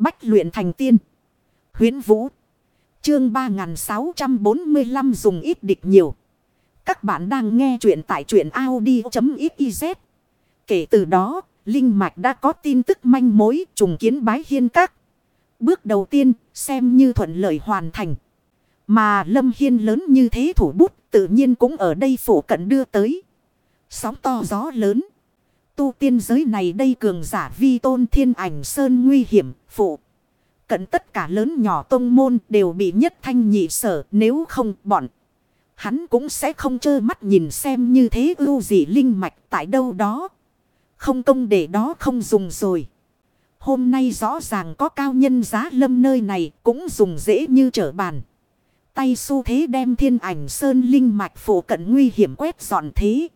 Bách luyện thành tiên. huyễn Vũ. Chương 3645 dùng ít địch nhiều. Các bạn đang nghe truyện tại truyện Audi.xyz. Kể từ đó, Linh Mạch đã có tin tức manh mối trùng kiến bái hiên các. Bước đầu tiên, xem như thuận lợi hoàn thành. Mà Lâm Hiên lớn như thế thủ bút tự nhiên cũng ở đây phủ cận đưa tới. Sóng to gió lớn. Tu tiên giới này đây cường giả vi tôn thiên ảnh sơn nguy hiểm, phụ. Cận tất cả lớn nhỏ tông môn đều bị nhất thanh nhị sở nếu không bọn. Hắn cũng sẽ không trơ mắt nhìn xem như thế ưu dị linh mạch tại đâu đó. Không công để đó không dùng rồi. Hôm nay rõ ràng có cao nhân giá lâm nơi này cũng dùng dễ như trở bàn. Tay su thế đem thiên ảnh sơn linh mạch phổ cận nguy hiểm quét dọn thế.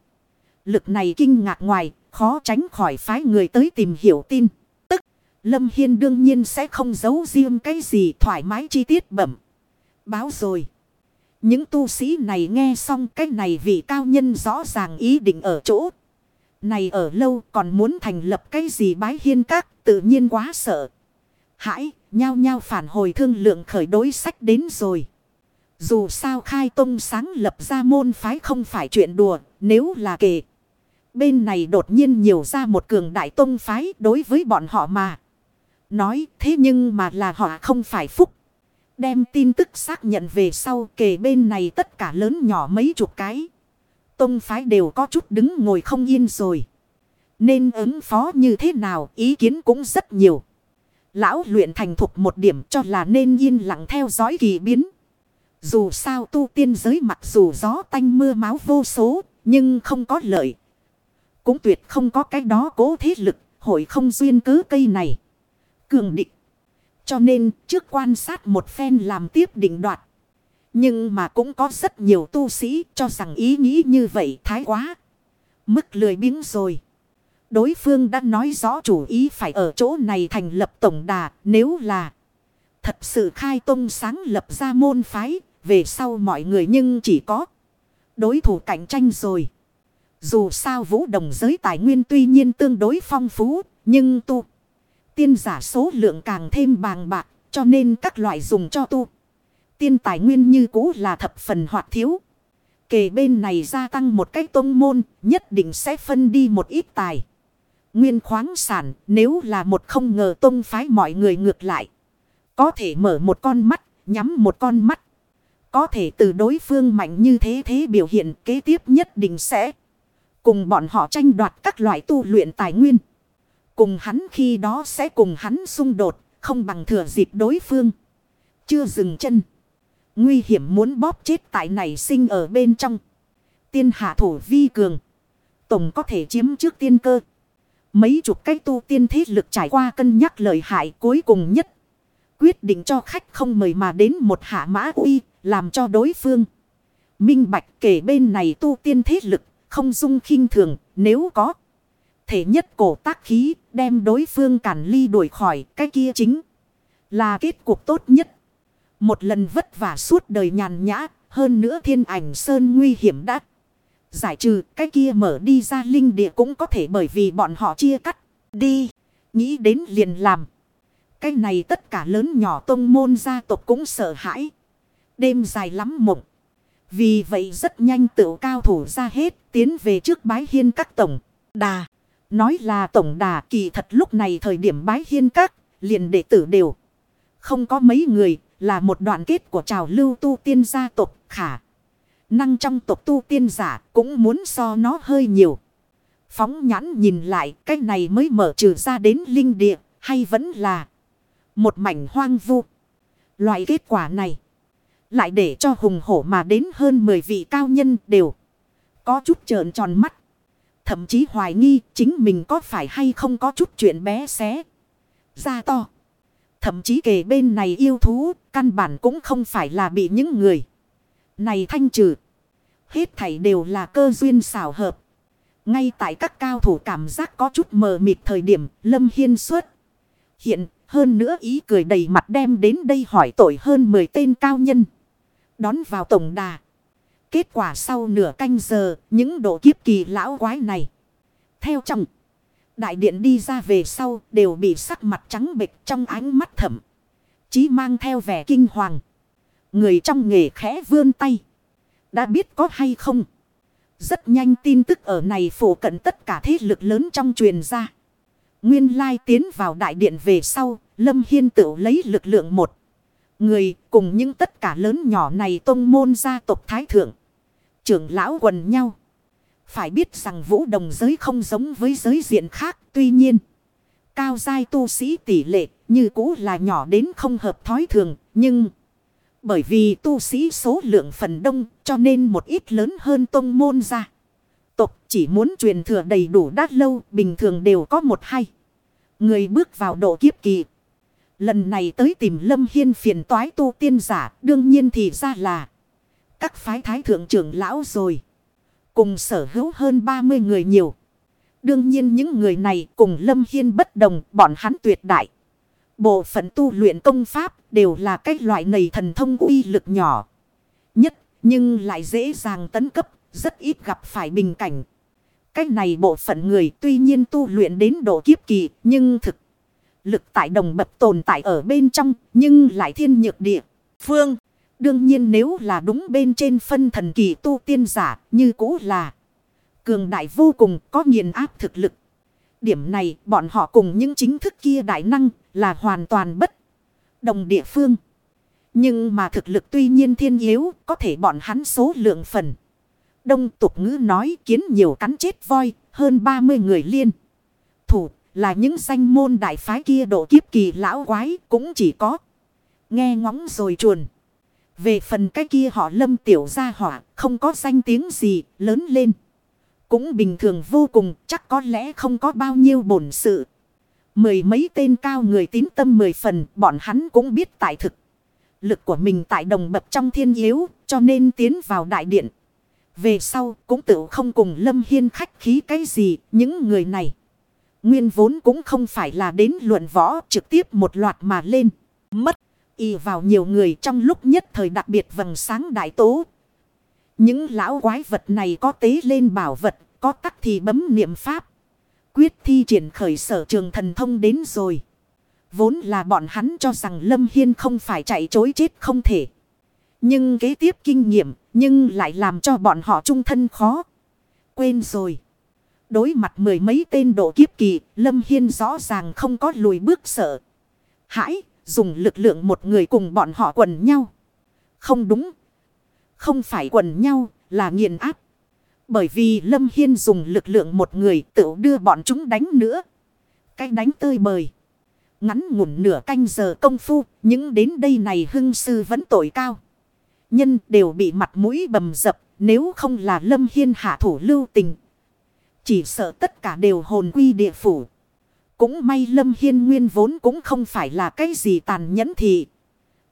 Lực này kinh ngạc ngoài, khó tránh khỏi phái người tới tìm hiểu tin. Tức, Lâm Hiên đương nhiên sẽ không giấu riêng cái gì thoải mái chi tiết bẩm. Báo rồi. Những tu sĩ này nghe xong cái này vì cao nhân rõ ràng ý định ở chỗ. Này ở lâu còn muốn thành lập cái gì bái hiên các tự nhiên quá sợ. Hãi, nhao nhao phản hồi thương lượng khởi đối sách đến rồi. Dù sao khai tông sáng lập ra môn phái không phải chuyện đùa, nếu là kể. Bên này đột nhiên nhiều ra một cường đại tông phái đối với bọn họ mà. Nói thế nhưng mà là họ không phải phúc. Đem tin tức xác nhận về sau kể bên này tất cả lớn nhỏ mấy chục cái. Tông phái đều có chút đứng ngồi không yên rồi. Nên ứng phó như thế nào ý kiến cũng rất nhiều. Lão luyện thành thục một điểm cho là nên yên lặng theo dõi kỳ biến. Dù sao tu tiên giới mặc dù gió tanh mưa máu vô số, nhưng không có lợi. Cũng tuyệt không có cái đó cố thế lực, hội không duyên cứ cây này. Cường định. Cho nên trước quan sát một phen làm tiếp định đoạt. Nhưng mà cũng có rất nhiều tu sĩ cho rằng ý nghĩ như vậy thái quá. Mức lười biếng rồi. Đối phương đã nói rõ chủ ý phải ở chỗ này thành lập tổng đà nếu là thật sự khai tông sáng lập ra môn phái về sau mọi người nhưng chỉ có đối thủ cạnh tranh rồi. Dù sao vũ đồng giới tài nguyên tuy nhiên tương đối phong phú, nhưng tu tiên giả số lượng càng thêm bàng bạc, cho nên các loại dùng cho tu. Tiên tài nguyên như cũ là thập phần hoạt thiếu. Kể bên này gia tăng một cách tôn môn, nhất định sẽ phân đi một ít tài. Nguyên khoáng sản, nếu là một không ngờ tôn phái mọi người ngược lại. Có thể mở một con mắt, nhắm một con mắt. Có thể từ đối phương mạnh như thế thế biểu hiện kế tiếp nhất định sẽ cùng bọn họ tranh đoạt các loại tu luyện tài nguyên. Cùng hắn khi đó sẽ cùng hắn xung đột, không bằng thừa dịp đối phương. Chưa dừng chân. Nguy hiểm muốn bóp chết tại này sinh ở bên trong. Tiên hạ thủ vi cường. Tổng có thể chiếm trước tiên cơ. Mấy chục cái tu tiên thế lực trải qua cân nhắc lợi hại cuối cùng nhất. Quyết định cho khách không mời mà đến một hạ mã uy làm cho đối phương. Minh bạch kể bên này tu tiên thế lực, không dung khinh thường, nếu có. Thể nhất cổ tác khí, đem đối phương cản ly đuổi khỏi, cái kia chính là kết cục tốt nhất. Một lần vất vả suốt đời nhàn nhã, hơn nữa thiên ảnh sơn nguy hiểm đắt. Giải trừ cái kia mở đi ra linh địa cũng có thể bởi vì bọn họ chia cắt. Đi, nghĩ đến liền làm. Cái này tất cả lớn nhỏ tông môn gia tộc cũng sợ hãi. Đêm dài lắm mộng. Vì vậy rất nhanh tự cao thủ ra hết, tiến về trước bái hiên các tổng đà. Nói là tổng đà, kỳ thật lúc này thời điểm bái hiên các, liền đệ tử đều. Không có mấy người, là một đoạn kết của trào lưu tu tiên gia tộc khả. Năng trong tộc tu tiên giả cũng muốn so nó hơi nhiều. Phóng nhãn nhìn lại, cái này mới mở trừ ra đến linh địa, hay vẫn là một mảnh hoang vu. Loại kết quả này. Lại để cho hùng hổ mà đến hơn 10 vị cao nhân đều. Có chút trợn tròn mắt. Thậm chí hoài nghi chính mình có phải hay không có chút chuyện bé xé. Ra to. Thậm chí kề bên này yêu thú. Căn bản cũng không phải là bị những người. Này thanh trừ. Hết thảy đều là cơ duyên xảo hợp. Ngay tại các cao thủ cảm giác có chút mờ mịt thời điểm. Lâm Hiên xuất. Hiện, hơn nữa ý cười đầy mặt đem đến đây hỏi tội hơn 10 tên cao nhân. Đón vào tổng đà. Kết quả sau nửa canh giờ, những độ kiếp kỳ lão quái này. Theo trọng. Đại điện đi ra về sau đều bị sắc mặt trắng bệch trong ánh mắt thẩm. Chí mang theo vẻ kinh hoàng. Người trong nghề khẽ vươn tay. Đã biết có hay không? Rất nhanh tin tức ở này phủ cận tất cả thế lực lớn trong truyền ra. Nguyên lai tiến vào đại điện về sau, Lâm Hiên tự lấy lực lượng một. Người cùng những tất cả lớn nhỏ này tông môn gia tộc Thái Thượng. Trưởng lão quần nhau. Phải biết rằng vũ đồng giới không giống với giới diện khác. Tuy nhiên, cao giai tu sĩ tỷ lệ như cũ là nhỏ đến không hợp thói thường. Nhưng, bởi vì tu sĩ số lượng phần đông cho nên một ít lớn hơn tông môn gia Tộc chỉ muốn truyền thừa đầy đủ đát lâu bình thường đều có một hai. Người bước vào độ kiếp kỳ. Lần này tới tìm Lâm Hiên phiền toái tu tiên giả đương nhiên thì ra là các phái thái thượng trưởng lão rồi. Cùng sở hữu hơn 30 người nhiều. Đương nhiên những người này cùng Lâm Hiên bất đồng bọn hắn tuyệt đại. Bộ phận tu luyện công pháp đều là cái loại nầy thần thông uy lực nhỏ nhất. Nhưng lại dễ dàng tấn cấp, rất ít gặp phải bình cảnh. Cái này bộ phận người tuy nhiên tu luyện đến độ kiếp kỳ, nhưng thực lực tại đồng bập tồn tại ở bên trong, nhưng lại thiên nhược địa. Phương, đương nhiên nếu là đúng bên trên phân thần kỳ tu tiên giả, như cũ là cường đại vô cùng có nghiền áp thực lực. Điểm này bọn họ cùng những chính thức kia đại năng là hoàn toàn bất đồng địa phương. Nhưng mà thực lực tuy nhiên thiên yếu có thể bọn hắn số lượng phần. Đông tục ngữ nói kiến nhiều cắn chết voi hơn 30 người liên. Là những danh môn đại phái kia độ kiếp kỳ lão quái cũng chỉ có. Nghe ngóng rồi chuồn. Về phần cái kia họ lâm tiểu gia hỏa, không có danh tiếng gì, lớn lên. Cũng bình thường vô cùng, chắc có lẽ không có bao nhiêu bổn sự. Mười mấy tên cao người tín tâm mười phần, bọn hắn cũng biết tại thực. Lực của mình tại đồng bập trong thiên yếu, cho nên tiến vào đại điện. Về sau cũng tự không cùng Lâm Hiên khách khí cái gì, những người này. Nguyên vốn cũng không phải là đến luận võ trực tiếp một loạt mà lên. Mất y vào nhiều người trong lúc nhất thời đặc biệt vầng sáng đại tố. Những lão quái vật này có tế lên bảo vật, có tắc thì bấm niệm pháp. Quyết thi triển khởi sở trường thần thông đến rồi. Vốn là bọn hắn cho rằng Lâm Hiên không phải chạy chối chết không thể. Nhưng kế tiếp kinh nghiệm, nhưng lại làm cho bọn họ trung thân khó. Quên rồi. Đối mặt mười mấy tên độ kiếp kỳ, Lâm Hiên rõ ràng không có lùi bước sợ. Hãi, dùng lực lượng một người cùng bọn họ quần nhau. Không đúng. Không phải quần nhau, là nghiền áp. Bởi vì Lâm Hiên dùng lực lượng một người tự đưa bọn chúng đánh nữa. Cái đánh tơi bời. Ngắn ngủn nửa canh giờ công phu, những đến đây này hưng sư vẫn tội cao. Nhân đều bị mặt mũi bầm dập, nếu không là Lâm Hiên hạ thủ lưu tình. Chỉ sợ tất cả đều hồn quy địa phủ. Cũng may Lâm Hiên nguyên vốn cũng không phải là cái gì tàn nhẫn thì.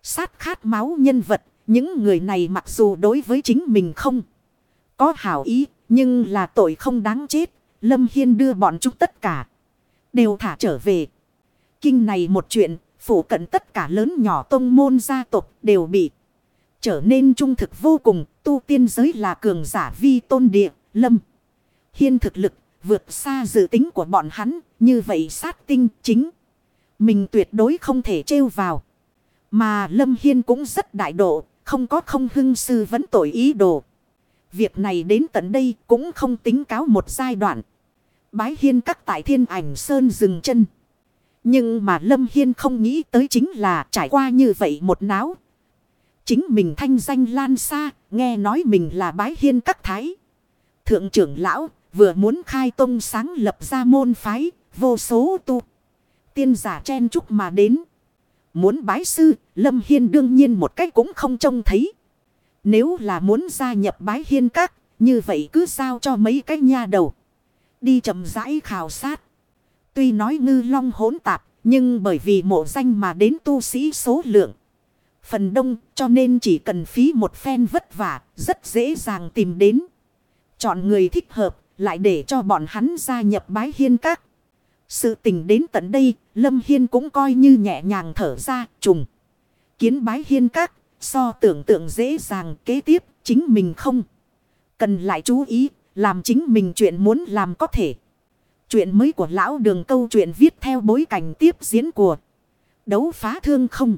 Sát khát máu nhân vật, những người này mặc dù đối với chính mình không có hảo ý, nhưng là tội không đáng chết. Lâm Hiên đưa bọn chúng tất cả, đều thả trở về. Kinh này một chuyện, phủ cận tất cả lớn nhỏ tông môn gia tộc đều bị trở nên trung thực vô cùng, tu tiên giới là cường giả vi tôn địa, Lâm. Hiên thực lực vượt xa dự tính của bọn hắn, như vậy sát tinh chính. Mình tuyệt đối không thể trêu vào. Mà Lâm Hiên cũng rất đại độ, không có không hưng sư vẫn tội ý đồ. Việc này đến tận đây cũng không tính cáo một giai đoạn. Bái Hiên các tại thiên ảnh sơn dừng chân. Nhưng mà Lâm Hiên không nghĩ tới chính là trải qua như vậy một náo. Chính mình thanh danh lan xa, nghe nói mình là bái hiên các thái. Thượng trưởng lão, vừa muốn khai tông sáng lập ra môn phái, vô số tu. Tiên giả chen chúc mà đến. Muốn bái sư, Lâm Hiên đương nhiên một cách cũng không trông thấy. Nếu là muốn gia nhập bái hiên các, như vậy cứ sao cho mấy cái nha đầu. Đi chậm rãi khảo sát. Tuy nói ngư long hỗn tạp, nhưng bởi vì mộ danh mà đến tu sĩ số lượng. Phần đông cho nên chỉ cần phí một phen vất vả, rất dễ dàng tìm đến. Chọn người thích hợp, lại để cho bọn hắn gia nhập bái hiên các. Sự tình đến tận đây, Lâm Hiên cũng coi như nhẹ nhàng thở ra, trùng. Kiến bái hiên các, so tưởng tượng dễ dàng kế tiếp, chính mình không. Cần lại chú ý, làm chính mình chuyện muốn làm có thể. Chuyện mới của lão đường câu chuyện viết theo bối cảnh tiếp diễn của đấu phá thương không.